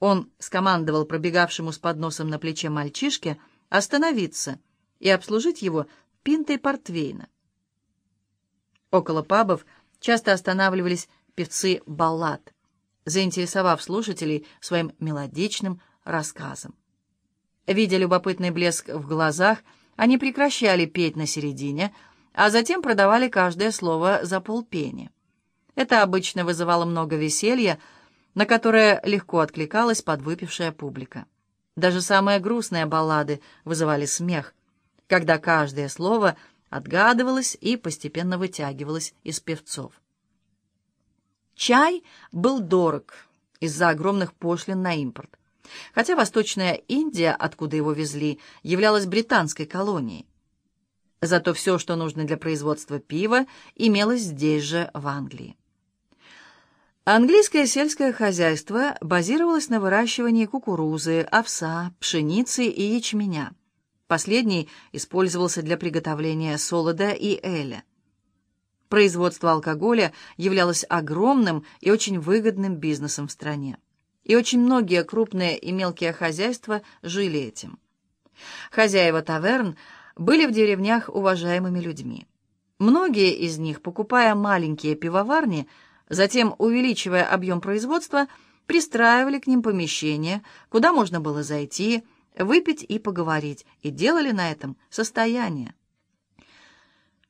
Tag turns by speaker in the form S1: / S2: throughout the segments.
S1: Он скомандовал пробегавшему с подносом на плече мальчишке остановиться и обслужить его пинтой портвейна. Около пабов часто останавливались певцы баллад, заинтересовав слушателей своим мелодичным рассказом. Видя любопытный блеск в глазах, они прекращали петь на середине, а затем продавали каждое слово за полпени. Это обычно вызывало много веселья, на которое легко откликалась подвыпившая публика. Даже самые грустные баллады вызывали смех, когда каждое слово отгадывалось и постепенно вытягивалось из певцов. Чай был дорог из-за огромных пошлин на импорт, хотя Восточная Индия, откуда его везли, являлась британской колонией. Зато все, что нужно для производства пива, имелось здесь же, в Англии. Английское сельское хозяйство базировалось на выращивании кукурузы, овса, пшеницы и ячменя. Последний использовался для приготовления солода и эля. Производство алкоголя являлось огромным и очень выгодным бизнесом в стране. И очень многие крупные и мелкие хозяйства жили этим. Хозяева таверн были в деревнях уважаемыми людьми. Многие из них, покупая маленькие пивоварни, затем увеличивая объем производства, пристраивали к ним помещения, куда можно было зайти, выпить и поговорить, и делали на этом состояние.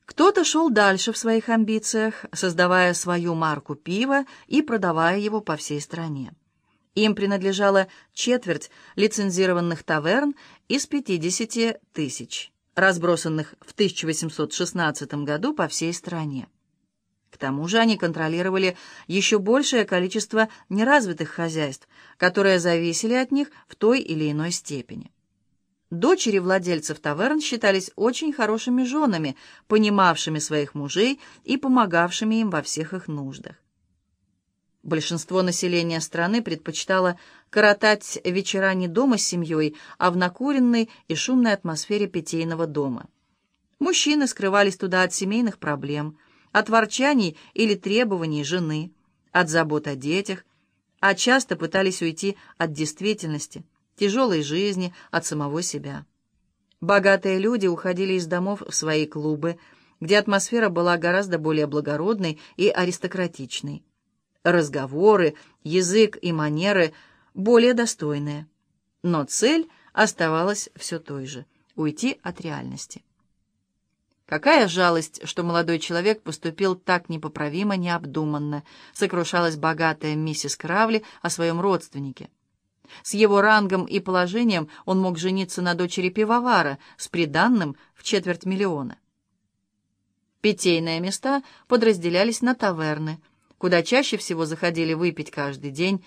S1: Кто-то шел дальше в своих амбициях, создавая свою марку пива и продавая его по всей стране. Им принадлежала четверть лицензированных таверн из 50 тысяч, разбросанных в 1816 году по всей стране. К тому же они контролировали еще большее количество неразвитых хозяйств, которые зависели от них в той или иной степени. Дочери владельцев таверн считались очень хорошими женами, понимавшими своих мужей и помогавшими им во всех их нуждах. Большинство населения страны предпочитало коротать вечера не дома с семьей, а в накуренной и шумной атмосфере питейного дома. Мужчины скрывались туда от семейных проблем, от ворчаний или требований жены, от забот о детях, а часто пытались уйти от действительности – тяжелой жизни, от самого себя. Богатые люди уходили из домов в свои клубы, где атмосфера была гораздо более благородной и аристократичной. Разговоры, язык и манеры более достойные. Но цель оставалась все той же — уйти от реальности. Какая жалость, что молодой человек поступил так непоправимо необдуманно, сокрушалась богатая миссис Кравли о своем родственнике. С его рангом и положением он мог жениться на дочери пивовара с приданным в четверть миллиона. Питейные места подразделялись на таверны, куда чаще всего заходили выпить каждый день,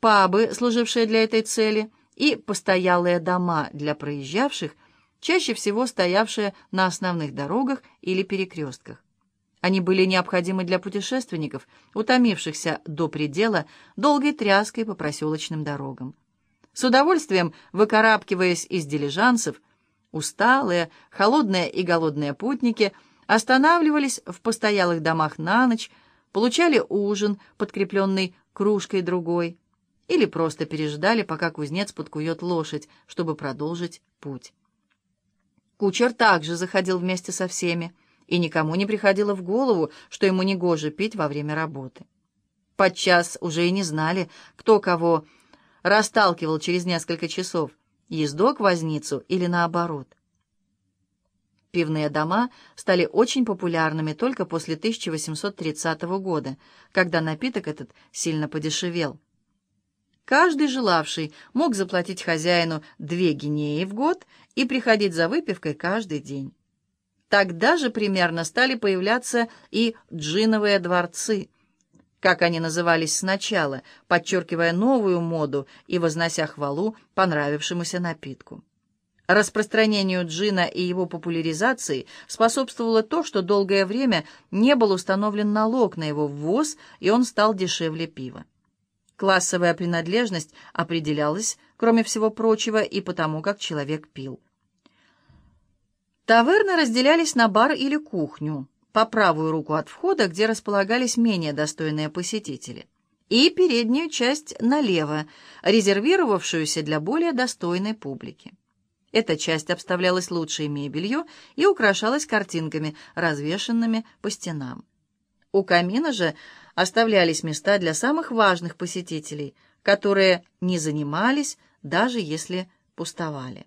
S1: пабы, служившие для этой цели, и постоялые дома для проезжавших, чаще всего стоявшие на основных дорогах или перекрестках. Они были необходимы для путешественников, утомившихся до предела долгой тряской по проселочным дорогам. С удовольствием выкарабкиваясь из дилижансов, усталые, холодные и голодные путники останавливались в постоялых домах на ночь, получали ужин, подкрепленный кружкой другой, или просто переждали, пока кузнец подкует лошадь, чтобы продолжить путь. Кучер также заходил вместе со всеми, и никому не приходило в голову, что ему негоже пить во время работы. Подчас уже и не знали, кто кого расталкивал через несколько часов, ездок возницу или наоборот. Пивные дома стали очень популярными только после 1830 года, когда напиток этот сильно подешевел. Каждый желавший мог заплатить хозяину две гинеи в год и приходить за выпивкой каждый день. Тогда же примерно стали появляться и джиновые дворцы, как они назывались сначала, подчеркивая новую моду и вознося хвалу понравившемуся напитку. Распространению джина и его популяризации способствовало то, что долгое время не был установлен налог на его ввоз, и он стал дешевле пива. Классовая принадлежность определялась, кроме всего прочего, и потому, как человек пил. Таверны разделялись на бар или кухню, по правую руку от входа, где располагались менее достойные посетители, и переднюю часть налево, резервировавшуюся для более достойной публики. Эта часть обставлялась лучшей мебелью и украшалась картинками, развешанными по стенам. У камина же оставлялись места для самых важных посетителей, которые не занимались, даже если пустовали.